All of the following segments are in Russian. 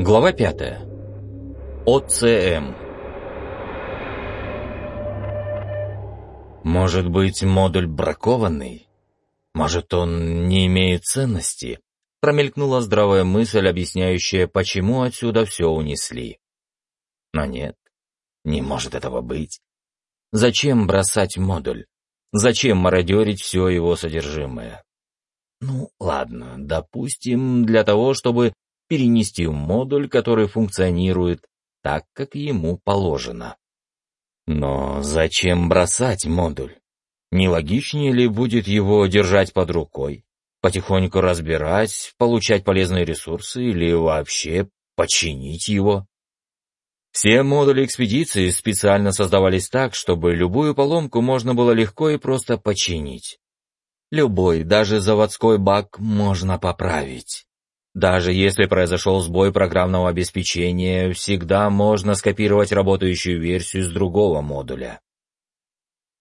Глава 5. ОЦМ. Может быть, модуль бракованный? Может, он не имеет ценности? Промелькнула здравая мысль, объясняющая, почему отсюда все унесли. Но нет, не может этого быть. Зачем бросать модуль? Зачем мародерить все его содержимое? Ну, ладно, допустим, для того, чтобы перенести модуль, который функционирует так, как ему положено. Но зачем бросать модуль? Не логичнее ли будет его держать под рукой, потихоньку разбирать, получать полезные ресурсы или вообще починить его? Все модули экспедиции специально создавались так, чтобы любую поломку можно было легко и просто починить. Любой, даже заводской баг можно поправить. Даже если произошел сбой программного обеспечения, всегда можно скопировать работающую версию с другого модуля.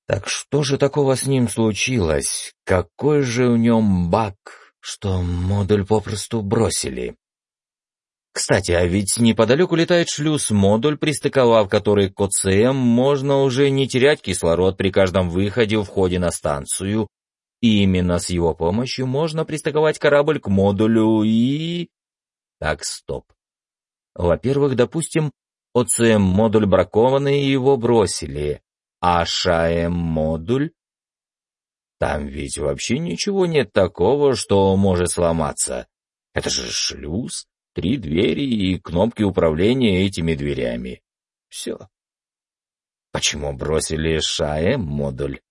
Так что же такого с ним случилось? Какой же в нем баг, что модуль попросту бросили? Кстати, а ведь неподалеку летает шлюз-модуль, пристыковав который к ОЦМ, можно уже не терять кислород при каждом выходе в ходе на станцию, и именно с его помощью можно пристыковать корабль к модулю и... Так, стоп. Во-первых, допустим, ОЦМ-модуль бракованный, и его бросили, а ШАЭМ-модуль... Там ведь вообще ничего нет такого, что может сломаться. Это же шлюз, три двери и кнопки управления этими дверями. Все. Почему бросили ШАЭМ-модуль?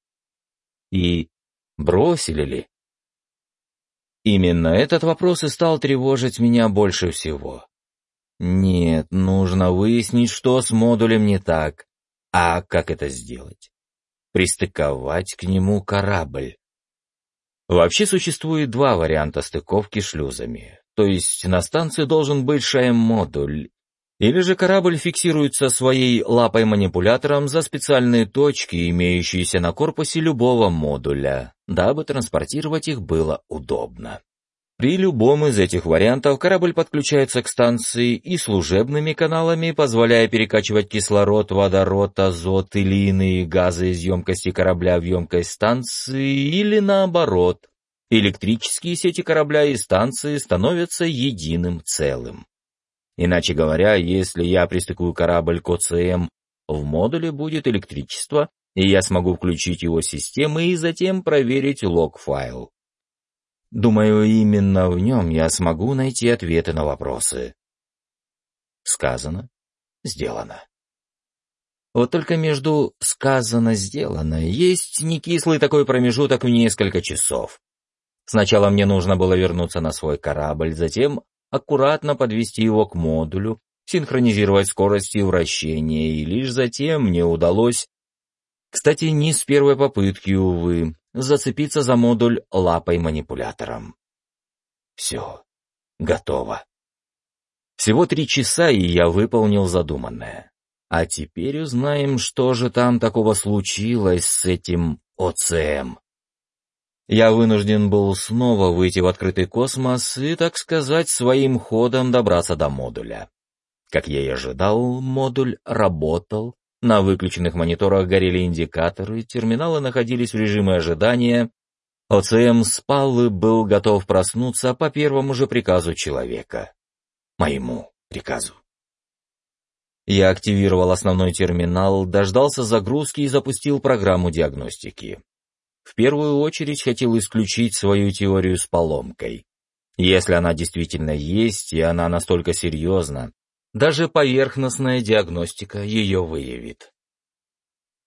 И Бросили ли? Именно этот вопрос и стал тревожить меня больше всего. Нет, нужно выяснить, что с модулем не так. А как это сделать? Пристыковать к нему корабль. Вообще существует два варианта стыковки шлюзами. То есть на станции должен быть ШАЭМ-модуль, или же корабль фиксируется своей лапой-манипулятором за специальные точки, имеющиеся на корпусе любого модуля, дабы транспортировать их было удобно. При любом из этих вариантов корабль подключается к станции и служебными каналами, позволяя перекачивать кислород, водород, азот или иные газы из емкости корабля в емкость станции или наоборот. Электрические сети корабля и станции становятся единым целым. Иначе говоря, если я пристыкую корабль к ОЦМ, в модуле будет электричество, и я смогу включить его системы и затем проверить лог-файл. Думаю, именно в нем я смогу найти ответы на вопросы. Сказано, сделано. Вот только между сказано-сделано есть некислый такой промежуток в несколько часов. Сначала мне нужно было вернуться на свой корабль, затем аккуратно подвести его к модулю, синхронизировать скорости вращения, и лишь затем мне удалось, кстати, не с первой попытки, увы, зацепиться за модуль лапой-манипулятором. Все, готово. Всего три часа, и я выполнил задуманное. А теперь узнаем, что же там такого случилось с этим ОЦМ я вынужден был снова выйти в открытый космос и, так сказать, своим ходом добраться до модуля. Как я и ожидал, модуль работал, на выключенных мониторах горели индикаторы, терминалы находились в режиме ожидания, ОЦМ спал и был готов проснуться по первому же приказу человека. Моему приказу. Я активировал основной терминал, дождался загрузки и запустил программу диагностики в первую очередь хотел исключить свою теорию с поломкой. Если она действительно есть, и она настолько серьезна, даже поверхностная диагностика ее выявит.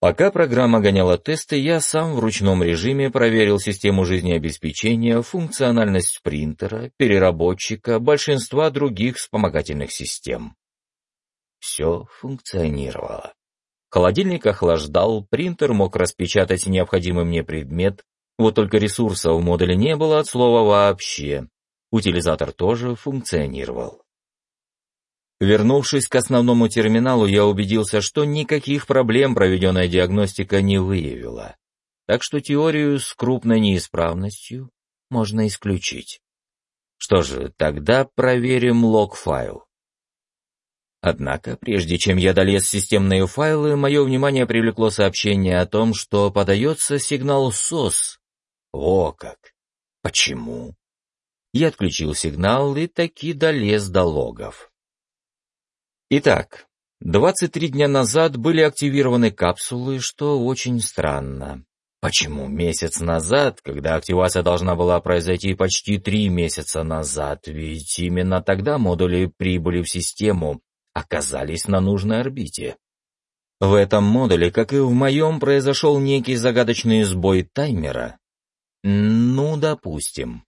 Пока программа гоняла тесты, я сам в ручном режиме проверил систему жизнеобеспечения, функциональность принтера, переработчика, большинства других вспомогательных систем. Все функционировало. Холодильник охлаждал, принтер мог распечатать необходимый мне предмет, вот только ресурсов в модуле не было от слова вообще. Утилизатор тоже функционировал. Вернувшись к основному терминалу, я убедился, что никаких проблем проведенная диагностика не выявила. Так что теорию с крупной неисправностью можно исключить. Что же, тогда проверим лог-файл. Однако, прежде чем я долез системные файлы, мое внимание привлекло сообщение о том, что подается сигнал СОС. О как! Почему? Я отключил сигнал и таки долез до логов. Итак, 23 дня назад были активированы капсулы, что очень странно. Почему месяц назад, когда активация должна была произойти почти три месяца назад, ведь именно тогда модули прибыли в систему, оказались на нужной орбите? В этом модуле, как и в моем, произошел некий загадочный сбой таймера. Ну, допустим.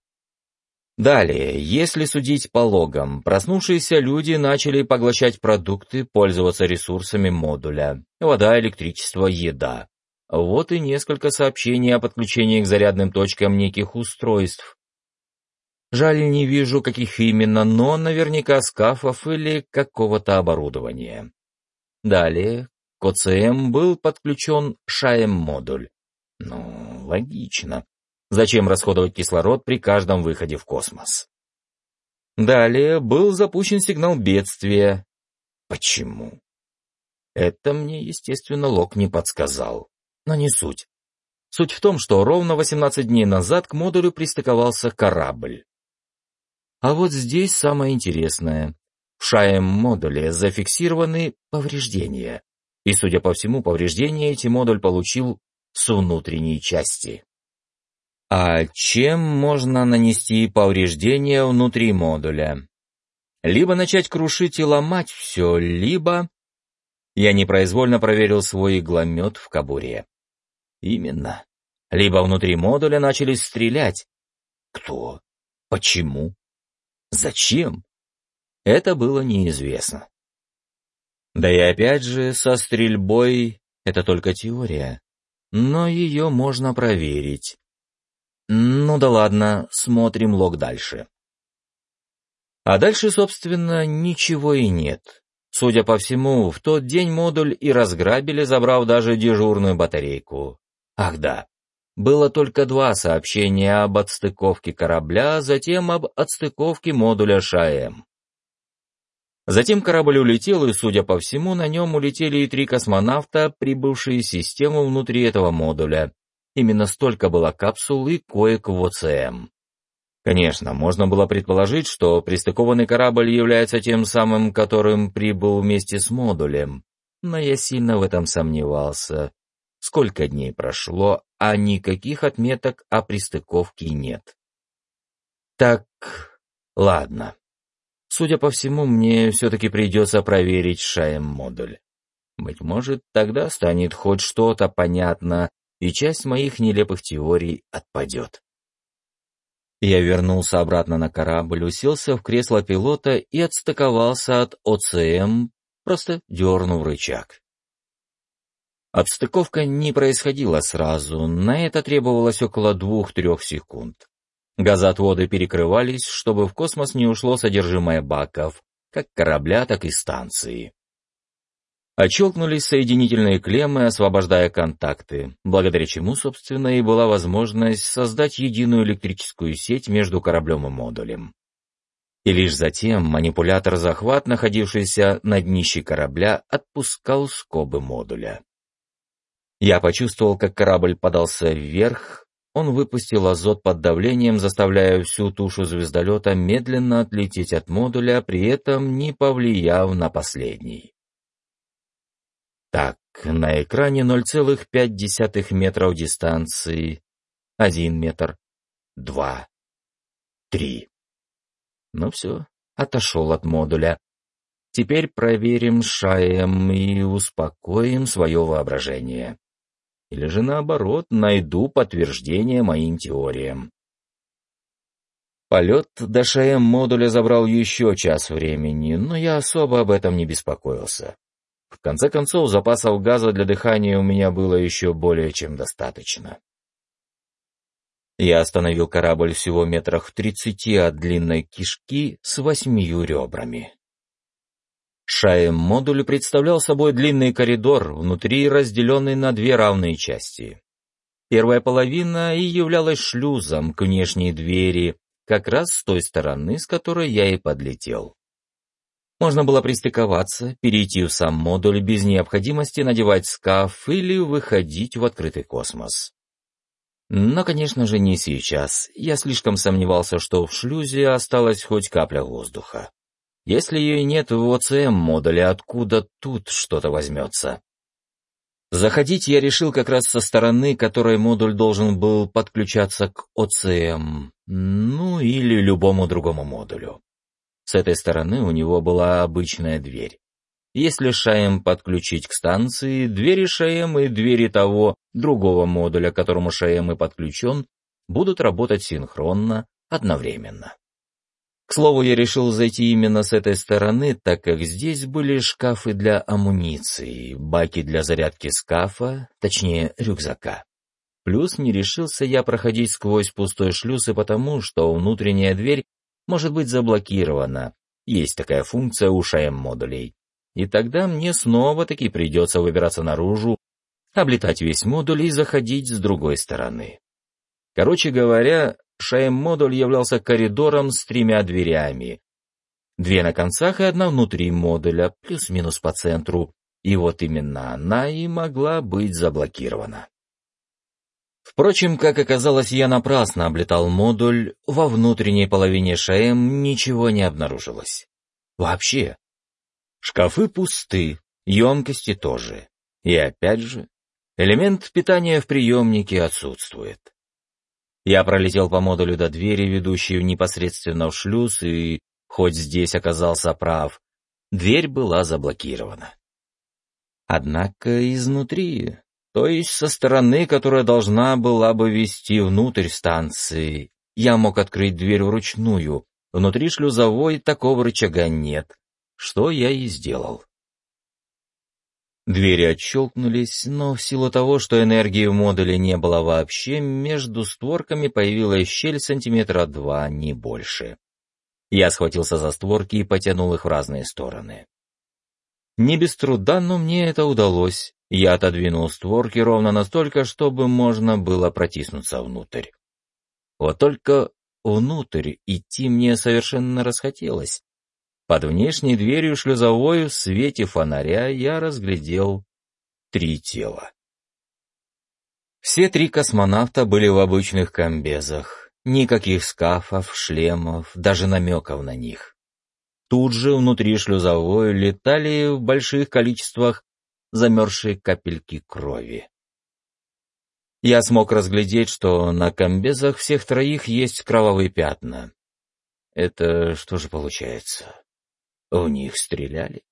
Далее, если судить по логам, проснувшиеся люди начали поглощать продукты, пользоваться ресурсами модуля. Вода, электричество, еда. Вот и несколько сообщений о подключении к зарядным точкам неких устройств. Жаль, не вижу, каких именно, но наверняка скафов или какого-то оборудования. Далее, к ОЦМ был подключен ШАЭМ-модуль. Ну, логично. Зачем расходовать кислород при каждом выходе в космос? Далее был запущен сигнал бедствия. Почему? Это мне, естественно, Лок не подсказал. Но не суть. Суть в том, что ровно 18 дней назад к модулю пристыковался корабль. А вот здесь самое интересное. В ШАЭМ-модуле зафиксированы повреждения. И, судя по всему, повреждения эти модуль получил с внутренней части. А чем можно нанести повреждения внутри модуля? Либо начать крушить и ломать все, либо... Я непроизвольно проверил свой игломет в кобуре. Именно. Либо внутри модуля начали стрелять. Кто? Почему? Зачем? Это было неизвестно. Да и опять же, со стрельбой это только теория. Но ее можно проверить. Ну да ладно, смотрим лог дальше. А дальше, собственно, ничего и нет. Судя по всему, в тот день модуль и разграбили, забрав даже дежурную батарейку. Ах да, было только два сообщения об отстыковке корабля, затем об отстыковке модуля ШАЭМ. Затем корабль улетел, и, судя по всему, на нем улетели и три космонавта, прибывшие в систему внутри этого модуля. Именно столько было капсул и коек в ОЦМ. Конечно, можно было предположить, что пристыкованный корабль является тем самым, которым прибыл вместе с модулем, но я сильно в этом сомневался. Сколько дней прошло, а никаких отметок о пристыковке нет. Так, ладно. Судя по всему, мне все-таки придется проверить ШАЭМ-модуль. Быть может, тогда станет хоть что-то понятно, и часть моих нелепых теорий отпадет. Я вернулся обратно на корабль, уселся в кресло пилота и отстыковался от ОЦМ, просто дернув рычаг. Отстыковка не происходила сразу, на это требовалось около двух-трех секунд. Газоотводы перекрывались, чтобы в космос не ушло содержимое баков, как корабля, так и станции. Отщелкнулись соединительные клеммы, освобождая контакты, благодаря чему, собственно, и была возможность создать единую электрическую сеть между кораблем и модулем. И лишь затем манипулятор-захват, находившийся на днище корабля, отпускал скобы модуля. Я почувствовал, как корабль подался вверх, он выпустил азот под давлением, заставляя всю тушу звездолета медленно отлететь от модуля, при этом не повлияв на последний. Так, на экране 0,5 метров дистанции, 1 метр, 2, 3. Ну все, отошел от модуля. Теперь проверим шаем и успокоим свое воображение или же наоборот найду подтверждение моим теориям. Полет до ШМ-модуля забрал еще час времени, но я особо об этом не беспокоился. В конце концов, запасов газа для дыхания у меня было еще более чем достаточно. Я остановил корабль всего метрах в тридцати от длинной кишки с восьмию ребрами. ШАЭМ-модуль представлял собой длинный коридор, внутри разделенный на две равные части. Первая половина и являлась шлюзом к внешней двери, как раз с той стороны, с которой я и подлетел. Можно было пристыковаться, перейти в сам модуль без необходимости надевать скаф или выходить в открытый космос. Но, конечно же, не сейчас. Я слишком сомневался, что в шлюзе осталась хоть капля воздуха. Если ее нет в ОЦМ-модуле, откуда тут что-то возьмется? Заходить я решил как раз со стороны, которой модуль должен был подключаться к ОЦМ, ну или любому другому модулю. С этой стороны у него была обычная дверь. Если ШАЭМ подключить к станции, двери ШАЭМ и двери того, другого модуля, к которому ШАЭМ и подключен, будут работать синхронно, одновременно. К слову, я решил зайти именно с этой стороны, так как здесь были шкафы для амуниции, баки для зарядки скафа, точнее рюкзака. Плюс не решился я проходить сквозь пустой шлюз и потому, что внутренняя дверь может быть заблокирована. Есть такая функция у ШАЭМ-модулей и тогда мне снова-таки придется выбираться наружу, облетать весь модуль и заходить с другой стороны. Короче говоря, ШАЭМ-модуль являлся коридором с тремя дверями. Две на концах и одна внутри модуля, плюс-минус по центру, и вот именно она и могла быть заблокирована. Впрочем, как оказалось, я напрасно облетал модуль, во внутренней половине ШАЭМ ничего не обнаружилось. Вообще, Шкафы пусты, емкости тоже. И опять же, элемент питания в приемнике отсутствует. Я пролетел по модулю до двери, ведущей непосредственно в шлюз, и, хоть здесь оказался прав, дверь была заблокирована. Однако изнутри, то есть со стороны, которая должна была бы вести внутрь станции, я мог открыть дверь вручную. Внутри шлюзовой такого рычага нет, что я и сделал. Двери отщелкнулись, но в силу того, что энергии в модуле не было вообще, между створками появилась щель сантиметра два, не больше. Я схватился за створки и потянул их в разные стороны. Не без труда, но мне это удалось. Я отодвинул створки ровно настолько, чтобы можно было протиснуться внутрь. Вот только внутрь идти мне совершенно расхотелось. Под внешней дверью шлюзовой в свете фонаря я разглядел три тела. Все три космонавта были в обычных комбезах. Никаких скафов, шлемов, даже намеков на них. Тут же внутри шлюзовой летали в больших количествах замерзшие капельки крови. Я смог разглядеть, что на комбезах всех троих есть кровавые пятна. Это что же получается? В них стреляли.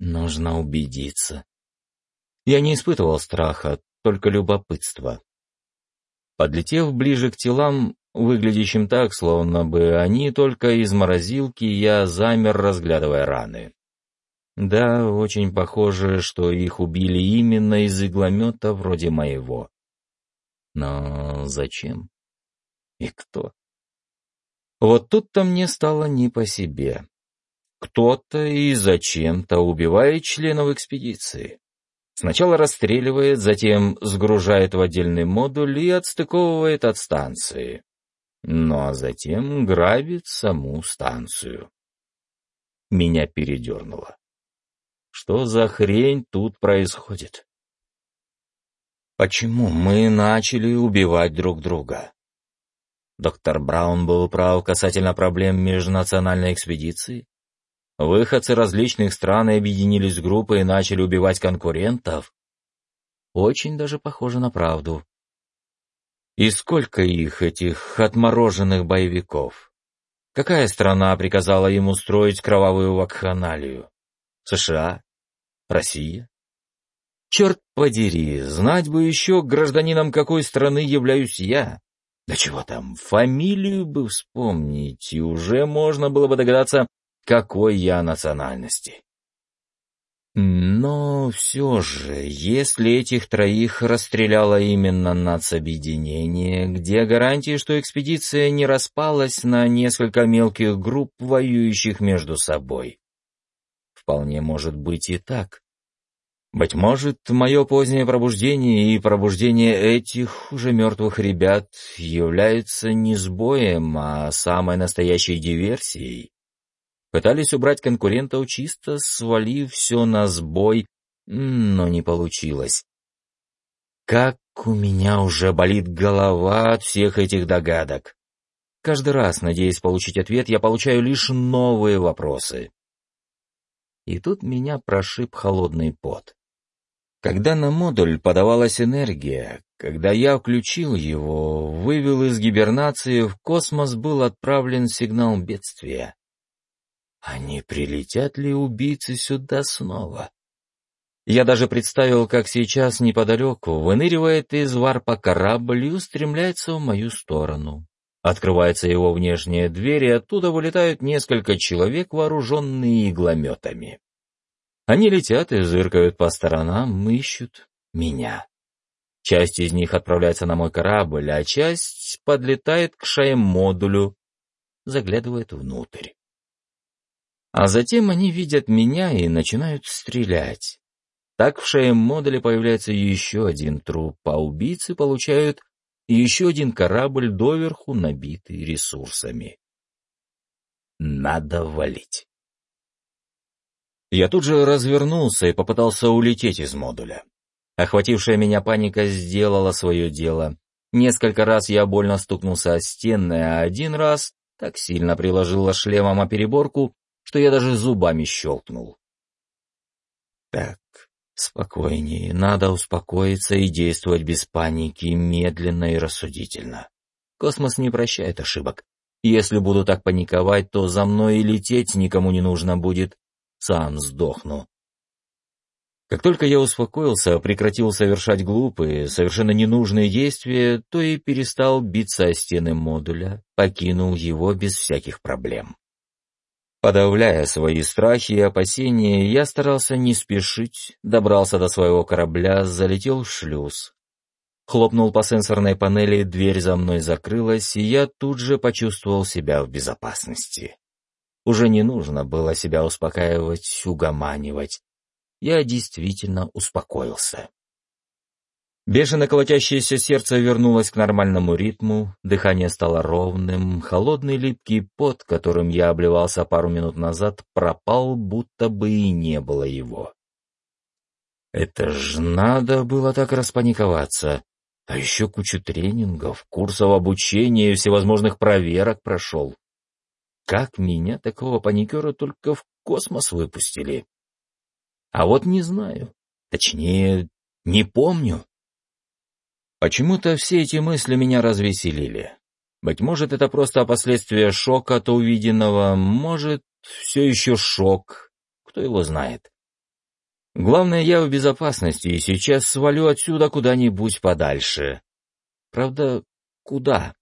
Нужно убедиться. Я не испытывал страха, только любопытство. Подлетев ближе к телам, выглядящим так, словно бы они только из морозилки, я замер, разглядывая раны. Да, очень похоже, что их убили именно из игломета вроде моего. Но зачем? И кто? Вот тут-то мне стало не по себе. Кто-то и зачем-то убивает членов экспедиции. Сначала расстреливает, затем сгружает в отдельный модуль и отстыковывает от станции. Ну а затем грабит саму станцию. Меня передернуло. Что за хрень тут происходит? Почему мы начали убивать друг друга? Доктор Браун был прав касательно проблем межнациональной экспедиции? Выходцы различных стран объединились в группы и начали убивать конкурентов. Очень даже похоже на правду. И сколько их, этих отмороженных боевиков? Какая страна приказала им устроить кровавую вакханалию? США? Россия? Черт подери, знать бы еще, гражданином какой страны являюсь я. Да чего там, фамилию бы вспомнить, и уже можно было бы догадаться, какой я национальности. Но все же, если этих троих расстреляло именно нацобъединение, где гарантии, что экспедиция не распалась на несколько мелких групп, воюющих между собой? Вполне может быть и так. Быть может, мое позднее пробуждение и пробуждение этих уже мертвых ребят являются не сбоем, а самой настоящей диверсией? Пытались убрать конкурентов чисто, свалив все на сбой, но не получилось. Как у меня уже болит голова от всех этих догадок. Каждый раз, надеясь получить ответ, я получаю лишь новые вопросы. И тут меня прошиб холодный пот. Когда на модуль подавалась энергия, когда я включил его, вывел из гибернации, в космос был отправлен сигнал бедствия. А не прилетят ли убийцы сюда снова? Я даже представил, как сейчас неподалеку выныривает из варпа корабль и устремляется в мою сторону. Открывается его внешняя дверь, и оттуда вылетают несколько человек, вооруженные иглометами. Они летят и зыркают по сторонам, ищут меня. Часть из них отправляется на мой корабль, а часть подлетает к шаем-модулю, заглядывает внутрь. А затем они видят меня и начинают стрелять. Так в шаем-модуле появляется еще один труп, а убийцы получают еще один корабль доверху, набитый ресурсами. Надо валить. Я тут же развернулся и попытался улететь из модуля. Охватившая меня паника сделала свое дело. Несколько раз я больно стукнулся о стены, а один раз так сильно приложила шлемом о переборку, что я даже зубами щелкнул. Так, спокойнее, надо успокоиться и действовать без паники, медленно и рассудительно. Космос не прощает ошибок. Если буду так паниковать, то за мной и лететь никому не нужно будет, сам сдохну. Как только я успокоился, прекратил совершать глупые, совершенно ненужные действия, то и перестал биться о стены модуля, покинул его без всяких проблем. Подавляя свои страхи и опасения, я старался не спешить, добрался до своего корабля, залетел в шлюз. Хлопнул по сенсорной панели, дверь за мной закрылась, и я тут же почувствовал себя в безопасности. Уже не нужно было себя успокаивать, угоманивать. Я действительно успокоился. Бешено колотящееся сердце вернулось к нормальному ритму, дыхание стало ровным, холодный липкий пот, которым я обливался пару минут назад, пропал, будто бы и не было его. Это ж надо было так распаниковаться. А еще кучу тренингов, курсов обучения и всевозможных проверок прошел. Как меня, такого паникера, только в космос выпустили? А вот не знаю. Точнее, не помню. Почему-то все эти мысли меня развеселили. Быть может, это просто последствия шока от увиденного, может, все еще шок, кто его знает. Главное, я в безопасности и сейчас свалю отсюда куда-нибудь подальше. Правда, куда?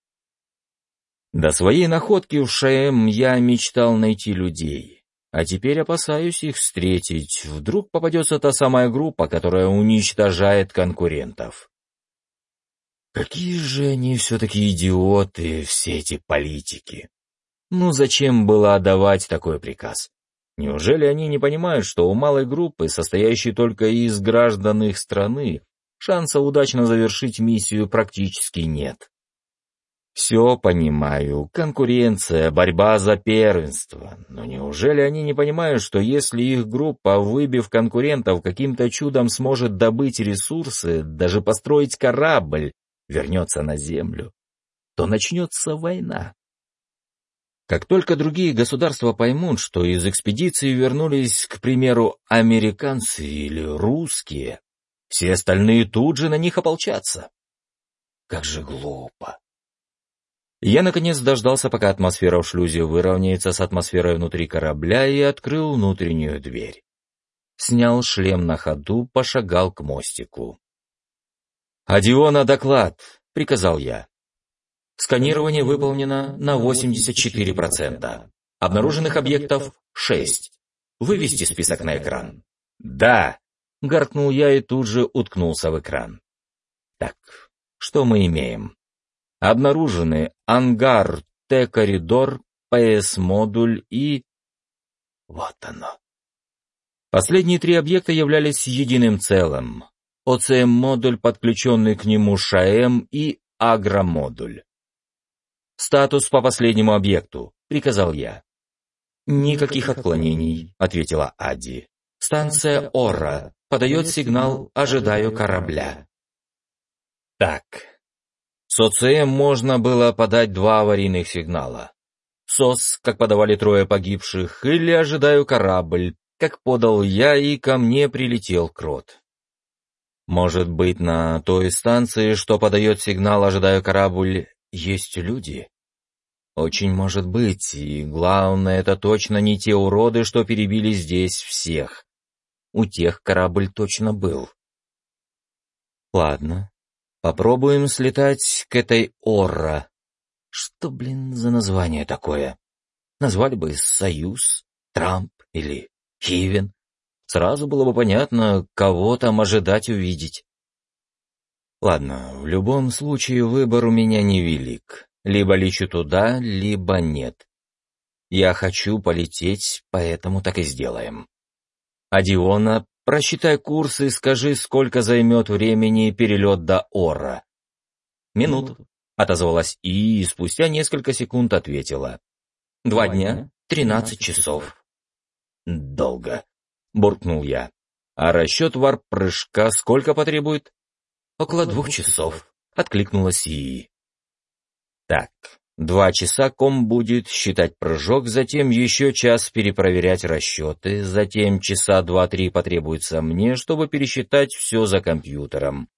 До своей находки в ШМ я мечтал найти людей, а теперь опасаюсь их встретить. Вдруг попадется та самая группа, которая уничтожает конкурентов. Какие же они все-таки идиоты, все эти политики. Ну зачем было отдавать такой приказ? Неужели они не понимают, что у малой группы, состоящей только из граждан их страны, шанса удачно завершить миссию практически нет? Все понимаю, конкуренция, борьба за первенство. Но неужели они не понимают, что если их группа, выбив конкурентов, каким-то чудом сможет добыть ресурсы, даже построить корабль, вернется на Землю, то начнется война? Как только другие государства поймут, что из экспедиции вернулись, к примеру, американцы или русские, все остальные тут же на них ополчатся. Как же глупо. Я, наконец, дождался, пока атмосфера в шлюзе выровняется с атмосферой внутри корабля и открыл внутреннюю дверь. Снял шлем на ходу, пошагал к мостику. «Адиона, доклад!» — приказал я. Сканирование выполнено на 84%. Обнаруженных объектов — 6. Вывести список на экран. «Да!» — гаркнул я и тут же уткнулся в экран. Так, что мы имеем? Обнаружены ангар, Т-коридор, ПС-модуль и... Вот оно. Последние три объекта являлись единым целым. ОЦМ-модуль, подключенный к нему ШАЭМ и агромодуль. «Статус по последнему объекту», — приказал я. «Никаких отклонений», — ответила Ади. «Станция Ора подает сигнал «Ожидаю корабля». Так. С ОЦМ можно было подать два аварийных сигнала. СОС, как подавали трое погибших, или «Ожидаю корабль», как подал я, и ко мне прилетел крот. Может быть, на той станции, что подает сигнал «Ожидаю корабль», есть люди? Очень может быть, и главное, это точно не те уроды, что перебили здесь всех. У тех корабль точно был. Ладно, попробуем слетать к этой Орра. Что, блин, за название такое? Назвали бы «Союз», «Трамп» или «Хивен». Сразу было бы понятно, кого там ожидать увидеть. Ладно, в любом случае выбор у меня невелик. Либо лечу туда, либо нет. Я хочу полететь, поэтому так и сделаем. Адиона, просчитай курс и скажи, сколько займет времени перелет до Ора. Минуту, отозвалась И, и спустя несколько секунд ответила. Два дня, тринадцать часов. Долго, буркнул я. А расчет варп-прыжка сколько потребует? Около двух часов, откликнулась И. Так, два часа ком будет считать прыжок, затем еще час перепроверять расчеты, затем часа два-три потребуется мне, чтобы пересчитать все за компьютером.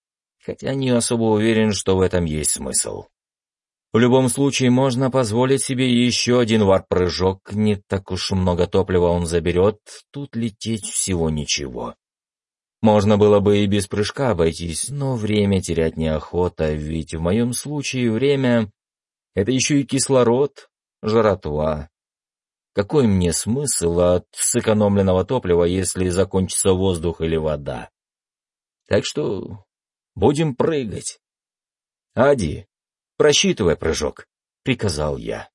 Хотя не особо уверен, что в этом есть смысл. В любом случае, можно позволить себе еще один варп-прыжок, не так уж много топлива он заберет, тут лететь всего ничего. Можно было бы и без прыжка обойтись, но время терять неохота, ведь в моем случае время это еще и кислород, жратва. Какой мне смысл от сэкономленного топлива, если закончится воздух или вода? Так что будем прыгать. Ади, просчитывай прыжок, приказал я.